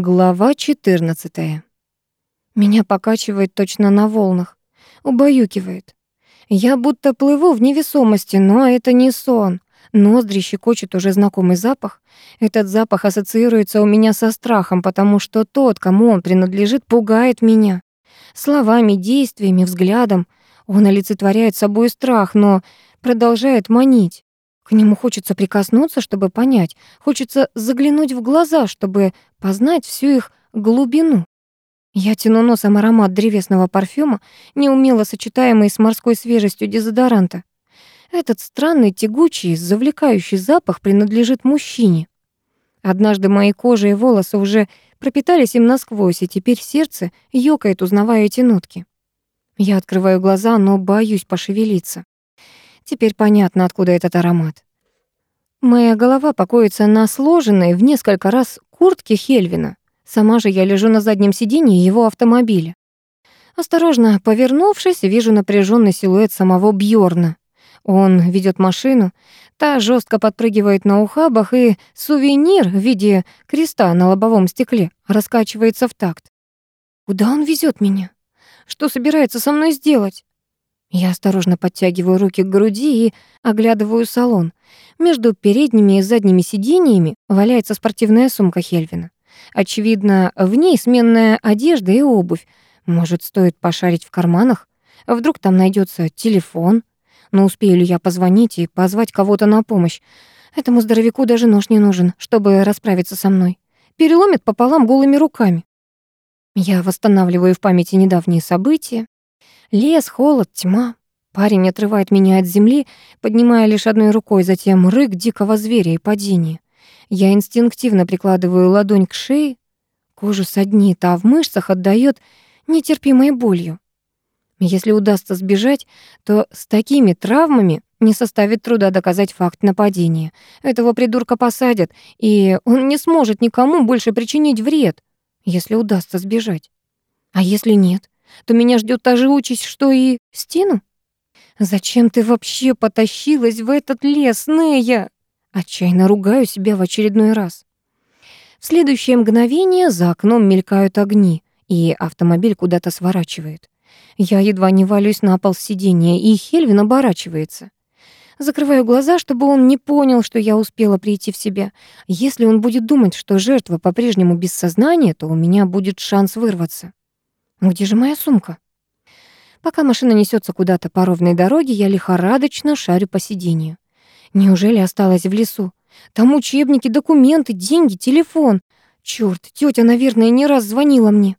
Глава 14. Меня покачивает точно на волнах, убаюкивает. Я будто плыву в невесомости, но это не сон. Ноздри щекочет уже знакомый запах. Этот запах ассоциируется у меня со страхом, потому что тот, кому он принадлежит, пугает меня. Словами, действиями, взглядом. Он олицетворяет собой страх, но продолжает манить. К нему хочется прикоснуться, чтобы понять, хочется заглянуть в глаза, чтобы познать всю их глубину. Я тяну носом аромат древесного парфюма, неумело сочетаемый с морской свежестью дезодоранта. Этот странный, тягучий, завлекающий запах принадлежит мужчине. Однажды мои кожа и волосы уже пропитались им насквозь, и теперь сердце ёкает, узнавая эти нотки. Я открываю глаза, но боюсь пошевелиться. Теперь понятно, откуда этот аромат. Моя голова покоится на сложенной в несколько раз куртке Хельвина. Сама же я лежу на заднем сиденье его автомобиля. Осторожно повернувшись, вижу напряженный силуэт самого Бьорна. Он ведет машину, та жестко подпрыгивает на ухабах, и сувенир в виде креста на лобовом стекле раскачивается в такт. Куда он везет меня? Что собирается со мной сделать? Я осторожно подтягиваю руки к груди и оглядываю салон. Между передними и задними сиденьями валяется спортивная сумка Хельвина. Очевидно, в ней сменная одежда и обувь. Может, стоит пошарить в карманах? Вдруг там найдется телефон? Но успею ли я позвонить и позвать кого-то на помощь? Этому здоровяку даже нож не нужен, чтобы расправиться со мной. Переломит пополам голыми руками. Я восстанавливаю в памяти недавние события, Лес, холод, тьма. Парень отрывает меня от земли, поднимая лишь одной рукой, затем рык дикого зверя и падение. Я инстинктивно прикладываю ладонь к шее, кожу саднит, а в мышцах отдаёт нетерпимой болью. Если удастся сбежать, то с такими травмами не составит труда доказать факт нападения. Этого придурка посадят, и он не сможет никому больше причинить вред, если удастся сбежать. А если нет? То меня ждет та же участь, что и Стину. Зачем ты вообще потащилась в этот лес, Нея? Отчаянно ругаю себя в очередной раз. В следующее мгновение за окном мелькают огни, и автомобиль куда-то сворачивает. Я едва не валюсь на пол сиденья, и Хельвин оборачивается. Закрываю глаза, чтобы он не понял, что я успела прийти в себя. Если он будет думать, что жертва по-прежнему без сознания, то у меня будет шанс вырваться. Где же моя сумка? Пока машина несется куда-то по ровной дороге, я лихорадочно шарю по сиденью. Неужели осталась в лесу? Там учебники, документы, деньги, телефон. Чёрт, тётя, наверное, не раз звонила мне.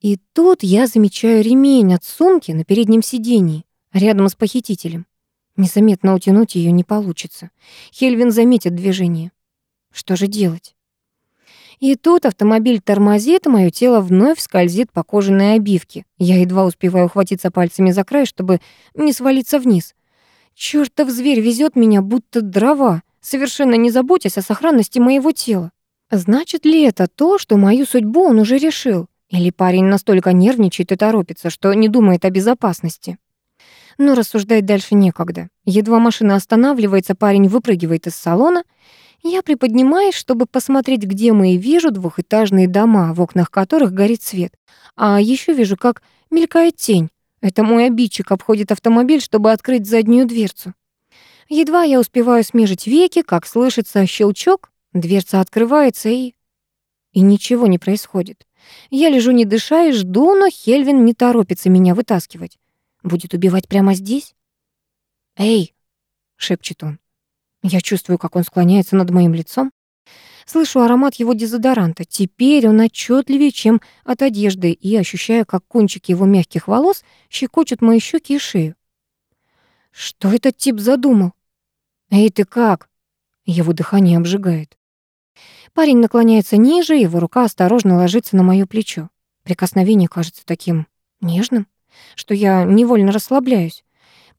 И тут я замечаю ремень от сумки на переднем сидении, рядом с похитителем. Незаметно утянуть её не получится. Хельвин заметит движение. Что же делать? И тут автомобиль тормозит, мое тело вновь скользит по кожаной обивке. Я едва успеваю ухватиться пальцами за край, чтобы не свалиться вниз. Чёртов зверь везет меня, будто дрова, совершенно не заботясь о сохранности моего тела. Значит ли это то, что мою судьбу он уже решил? Или парень настолько нервничает и торопится, что не думает о безопасности? Но рассуждать дальше некогда. Едва машина останавливается, парень выпрыгивает из салона — я приподнимаюсь, чтобы посмотреть, где мы, и вижу двухэтажные дома, в окнах которых горит свет. А еще вижу, как мелькает тень. Это мой обидчик обходит автомобиль, чтобы открыть заднюю дверцу. Едва я успеваю смежить веки, как слышится щелчок, дверца открывается и... И ничего не происходит. Я лежу не дыша и жду, но Хельвин не торопится меня вытаскивать. Будет убивать прямо здесь? «Эй!» — шепчет он. Я чувствую, как он склоняется над моим лицом. Слышу аромат его дезодоранта. Теперь он отчетливее, чем от одежды, и ощущаю, как кончики его мягких волос щекочут мои щеки и шею. Что этот тип задумал? «Эй, ты как?» Его дыхание обжигает. Парень наклоняется ниже, его рука осторожно ложится на моё плечо. Прикосновение кажется таким нежным, что я невольно расслабляюсь.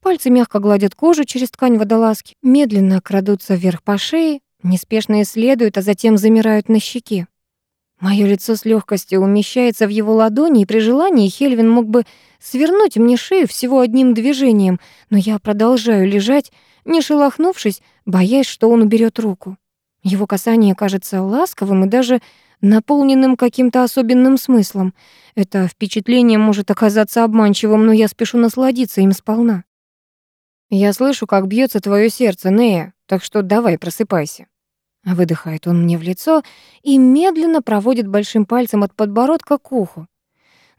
Пальцы мягко гладят кожу через ткань водолазки, медленно крадутся вверх по шее, неспешно исследуют, а затем замирают на щеке. Моё лицо с легкостью умещается в его ладони, и при желании Хельвин мог бы свернуть мне шею всего одним движением, но я продолжаю лежать, не шелохнувшись, боясь, что он уберет руку. Его касание кажется ласковым и даже наполненным каким-то особенным смыслом. Это впечатление может оказаться обманчивым, но я спешу насладиться им сполна. «Я слышу, как бьется твое сердце, Нея, так что давай, просыпайся». Выдыхает он мне в лицо и медленно проводит большим пальцем от подбородка к уху.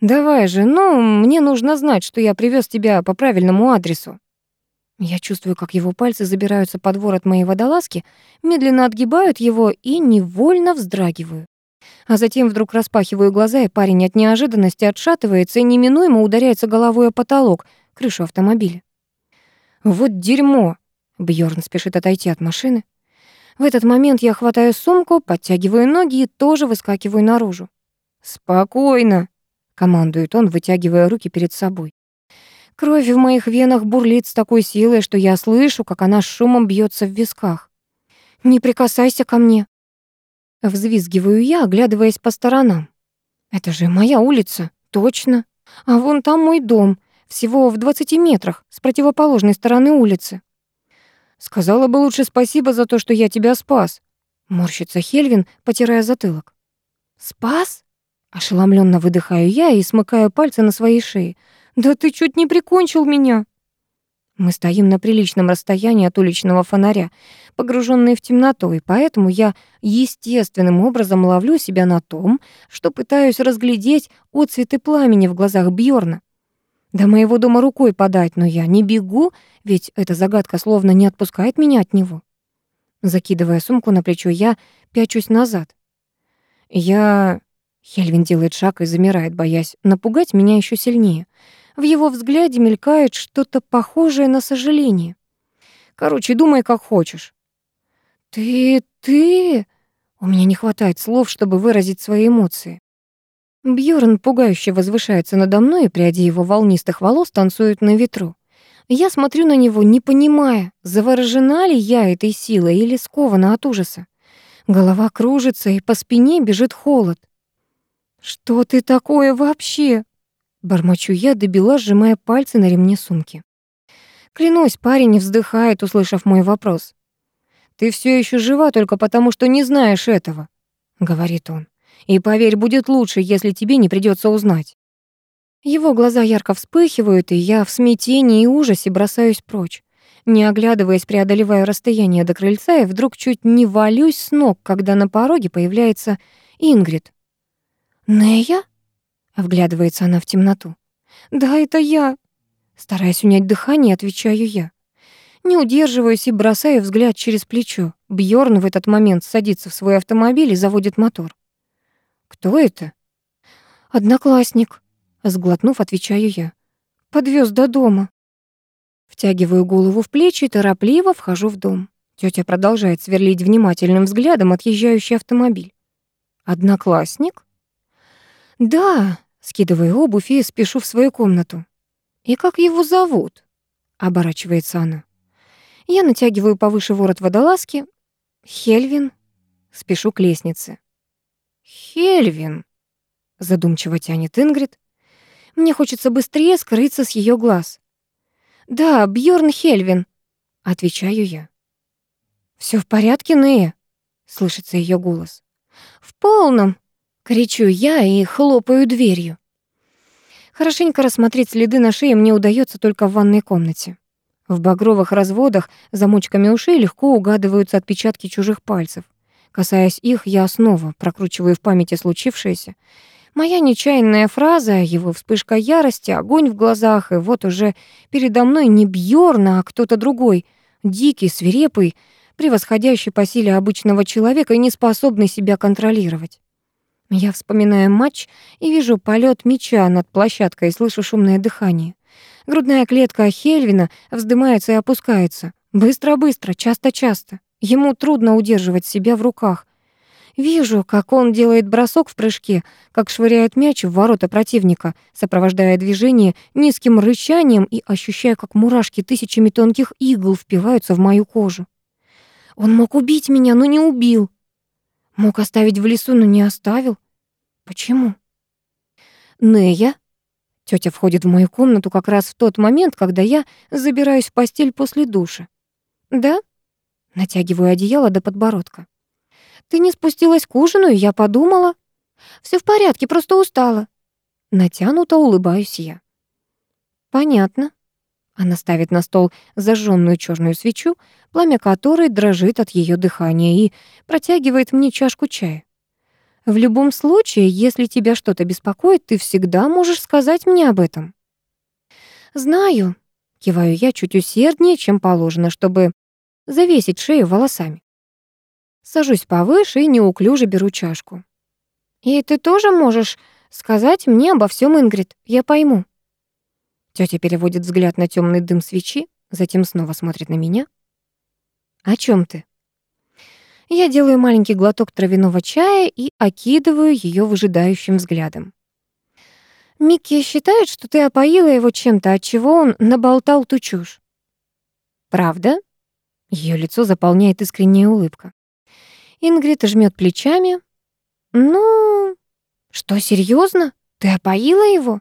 «Давай же, ну, мне нужно знать, что я привез тебя по правильному адресу». Я чувствую, как его пальцы забираются под ворот моей водолазки, медленно отгибают его и невольно вздрагиваю. А затем вдруг распахиваю глаза, и парень от неожиданности отшатывается и неминуемо ударяется головой о потолок, крышу автомобиля. «Вот дерьмо!» — Бьорн спешит отойти от машины. В этот момент я хватаю сумку, подтягиваю ноги и тоже выскакиваю наружу. «Спокойно!» — командует он, вытягивая руки перед собой. Кровь в моих венах бурлит с такой силой, что я слышу, как она шумом бьется в висках. «Не прикасайся ко мне!» Взвизгиваю я, оглядываясь по сторонам. «Это же моя улица, точно. А вон там мой дом, всего в 20 метрах, с противоположной стороны улицы». «Сказала бы лучше спасибо за то, что я тебя спас», — морщится Хельвин, потирая затылок. «Спас?» — ошеломленно выдыхаю я и смыкаю пальцы на своей шее. «Да ты чуть не прикончил меня!» Мы стоим на приличном расстоянии от уличного фонаря, погруженные в темноту, и поэтому я естественным образом ловлю себя на том, что пытаюсь разглядеть отцветы пламени в глазах Бьорна. До моего дома рукой подать, но я не бегу, ведь эта загадка словно не отпускает меня от него. Закидывая сумку на плечо, я пячусь назад. Я... Хельвин делает шаг и замирает, боясь напугать меня еще сильнее. В его взгляде мелькает что-то похожее на сожаление. Короче, думай, как хочешь. «Ты... ты...» У меня не хватает слов, чтобы выразить свои эмоции. Бьорн пугающе возвышается надо мной, и пряди его волнистых волос танцуют на ветру. Я смотрю на него, не понимая, заворожена ли я этой силой или скована от ужаса. Голова кружится, и по спине бежит холод. «Что ты такое вообще?» Бормочу я, добила, сжимая пальцы на ремне сумки. Клянусь, парень вздыхает, услышав мой вопрос. «Ты все еще жива только потому, что не знаешь этого», — говорит он. «И поверь, будет лучше, если тебе не придется узнать». Его глаза ярко вспыхивают, и я в смятении и ужасе бросаюсь прочь. Не оглядываясь, преодолеваю расстояние до крыльца и вдруг чуть не валюсь с ног, когда на пороге появляется Ингрид. «Нея?» Вглядывается она в темноту. «Да, это я!» Стараясь унять дыхание, отвечаю я. Не удерживаюсь и бросаю взгляд через плечо. Бьорн в этот момент садится в свой автомобиль и заводит мотор. «Кто это?» «Одноклассник», — сглотнув, отвечаю я. Подвез до дома». Втягиваю голову в плечи и торопливо вхожу в дом. Тётя продолжает сверлить внимательным взглядом отъезжающий автомобиль. «Одноклассник?» «Да», Скидываю обувь и спешу в свою комнату. «И как его зовут?» — оборачивается она. Я натягиваю повыше ворот водолазки. «Хельвин». Спешу к лестнице. «Хельвин», — задумчиво тянет Ингрид. Мне хочется быстрее скрыться с ее глаз. «Да, Бьорн Хельвин», — отвечаю я. Все в порядке, Нея?» — слышится ее голос. «В полном», Кричу я и хлопаю дверью. Хорошенько рассмотреть следы на шее мне удается только в ванной комнате. В багровых разводах замочками ушей легко угадываются отпечатки чужих пальцев. Касаясь их, я снова прокручиваю в памяти случившееся. Моя нечаянная фраза, его вспышка ярости, огонь в глазах, и вот уже передо мной не Бьорн, а кто-то другой, дикий, свирепый, превосходящий по силе обычного человека и не способный себя контролировать. Я вспоминаю матч и вижу полет мяча над площадкой и слышу шумное дыхание. Грудная клетка Хельвина вздымается и опускается. Быстро-быстро, часто-часто. Ему трудно удерживать себя в руках. Вижу, как он делает бросок в прыжке, как швыряет мяч в ворота противника, сопровождая движение низким рычанием и ощущая, как мурашки тысячами тонких игл впиваются в мою кожу. Он мог убить меня, но не убил. Мог оставить в лесу, но не оставил. Почему? Нея? Тётя входит в мою комнату как раз в тот момент, когда я забираюсь в постель после душа. Да? Натягиваю одеяло до подбородка. Ты не спустилась к ужину, и я подумала. Все в порядке, просто устала. Натянуто улыбаюсь я. Понятно. Она ставит на стол зажженную черную свечу, пламя которой дрожит от ее дыхания, и протягивает мне чашку чая. В любом случае, если тебя что-то беспокоит, ты всегда можешь сказать мне об этом. Знаю, киваю я чуть усерднее, чем положено, чтобы завесить шею волосами. Сажусь повыше и неуклюже беру чашку. И ты тоже можешь сказать мне обо всем, Ингрид, я пойму. Тётя переводит взгляд на темный дым свечи, затем снова смотрит на меня. «О чем ты?» Я делаю маленький глоток травяного чая и окидываю ее выжидающим взглядом. Микки считает, что ты опоила его чем-то, от чего он наболтал ту чушь. Правда? Ее лицо заполняет искренняя улыбка. Ингрид жмет плечами. Ну, что, серьезно? Ты опоила его?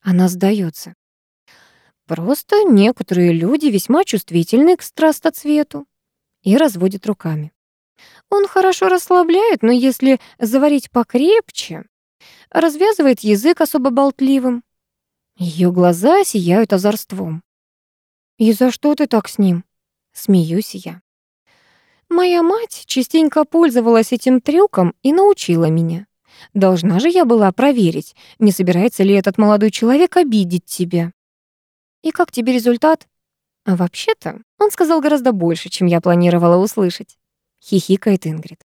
Она сдается. Просто некоторые люди весьма чувствительны к страстоцвету и разводят руками. Он хорошо расслабляет, но если заварить покрепче, развязывает язык особо болтливым. Ее глаза сияют озорством. «И за что ты так с ним?» Смеюсь я. Моя мать частенько пользовалась этим трюком и научила меня. Должна же я была проверить, не собирается ли этот молодой человек обидеть тебя. И как тебе результат? А вообще-то он сказал гораздо больше, чем я планировала услышать. Хихикает Ингрид.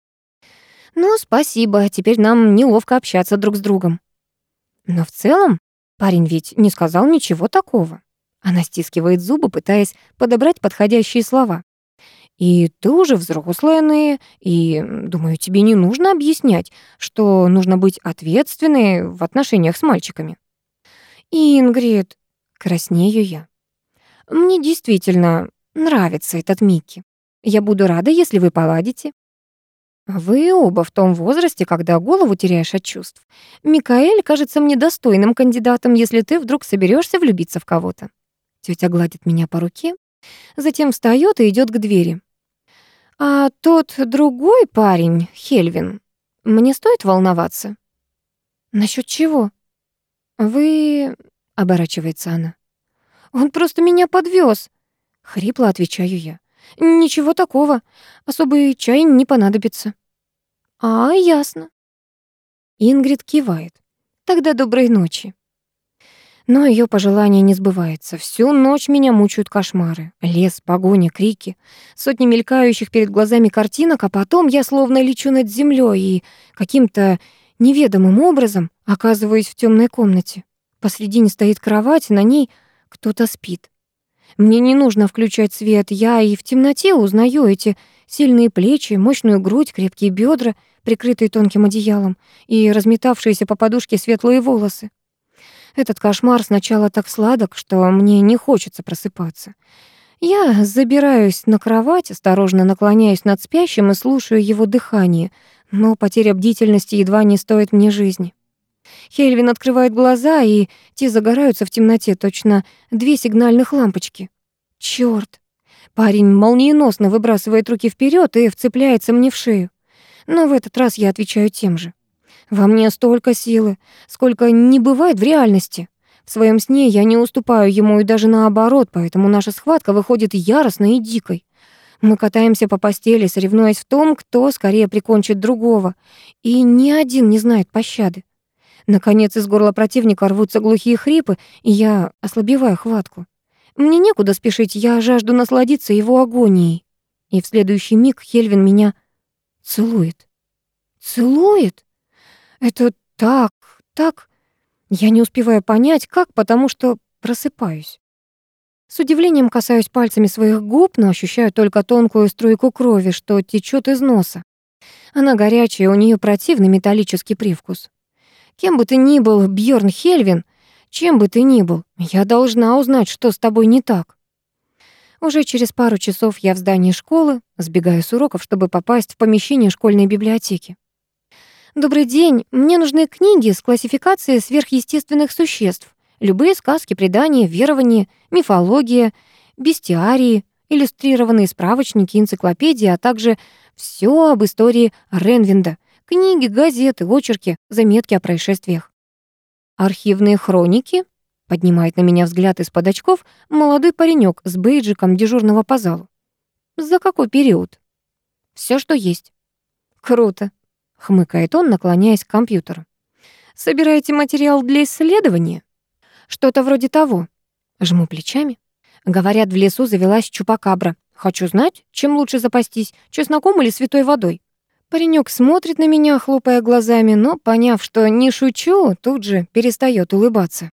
Ну, спасибо, теперь нам неловко общаться друг с другом. Но в целом парень ведь не сказал ничего такого. Она стискивает зубы, пытаясь подобрать подходящие слова. И ты уже взрослая, Нея, и, думаю, тебе не нужно объяснять, что нужно быть ответственной в отношениях с мальчиками. Ингрид, Краснею я. Мне действительно нравится этот Микки. Я буду рада, если вы поладите. Вы оба в том возрасте, когда голову теряешь от чувств. Микаэль кажется мне достойным кандидатом, если ты вдруг соберешься влюбиться в кого-то. Тетя гладит меня по руке, затем встает и идет к двери. А тот другой парень, Хельвин, мне стоит волноваться? Насчет чего? Вы оборачивается она. Он просто меня подвез. Хрипло отвечаю я. Ничего такого. Особый чай не понадобится. А, ясно. Ингрид кивает. Тогда доброй ночи. Но ее пожелание не сбывается. Всю ночь меня мучают кошмары. Лес, погоня, крики, сотни мелькающих перед глазами картинок, а потом я словно лечу над землей и каким-то неведомым образом оказываюсь в темной комнате. Посредине стоит кровать, на ней кто-то спит. Мне не нужно включать свет, я и в темноте узнаю эти сильные плечи, мощную грудь, крепкие бедра, прикрытые тонким одеялом, и разметавшиеся по подушке светлые волосы. Этот кошмар сначала так сладок, что мне не хочется просыпаться. Я забираюсь на кровать, осторожно наклоняюсь над спящим и слушаю его дыхание, но потеря бдительности едва не стоит мне жизни. Хельвин открывает глаза, и те загораются в темноте, точно две сигнальных лампочки. Чёрт! Парень молниеносно выбрасывает руки вперед и вцепляется мне в шею. Но в этот раз я отвечаю тем же. Во мне столько силы, сколько не бывает в реальности. В своем сне я не уступаю ему и даже наоборот, поэтому наша схватка выходит яростной и дикой. Мы катаемся по постели, соревнуясь в том, кто скорее прикончит другого, и ни один не знает пощады. Наконец из горла противника рвутся глухие хрипы, и я ослабеваю хватку. Мне некуда спешить, я жажду насладиться его агонией. И в следующий миг Хельвин меня целует. Целует? Это так, так... Я не успеваю понять, как, потому что просыпаюсь. С удивлением касаюсь пальцами своих губ, но ощущаю только тонкую струйку крови, что течет из носа. Она горячая, у нее противный металлический привкус. Кем бы ты ни был, Бьорн Хельвин, чем бы ты ни был, я должна узнать, что с тобой не так. Уже через пару часов я в здании школы, сбегаю с уроков, чтобы попасть в помещение школьной библиотеки. «Добрый день, мне нужны книги с классификацией сверхъестественных существ. Любые сказки, предания, верования, мифология, бестиарии, иллюстрированные справочники, энциклопедии, а также Все об истории Ренвинда. Книги, газеты, очерки, заметки о происшествиях. Архивные хроники? Поднимает на меня взгляд из-под очков молодой паренек с бейджиком дежурного по залу. За какой период? Все, что есть. Круто, хмыкает он, наклоняясь к компьютеру. Собираете материал для исследования? Что-то вроде того. Жму плечами. Говорят, в лесу завелась чупакабра. Хочу знать, чем лучше запастись, чесноком или святой водой. Паренек смотрит на меня, хлопая глазами, но, поняв, что не шучу, тут же перестает улыбаться.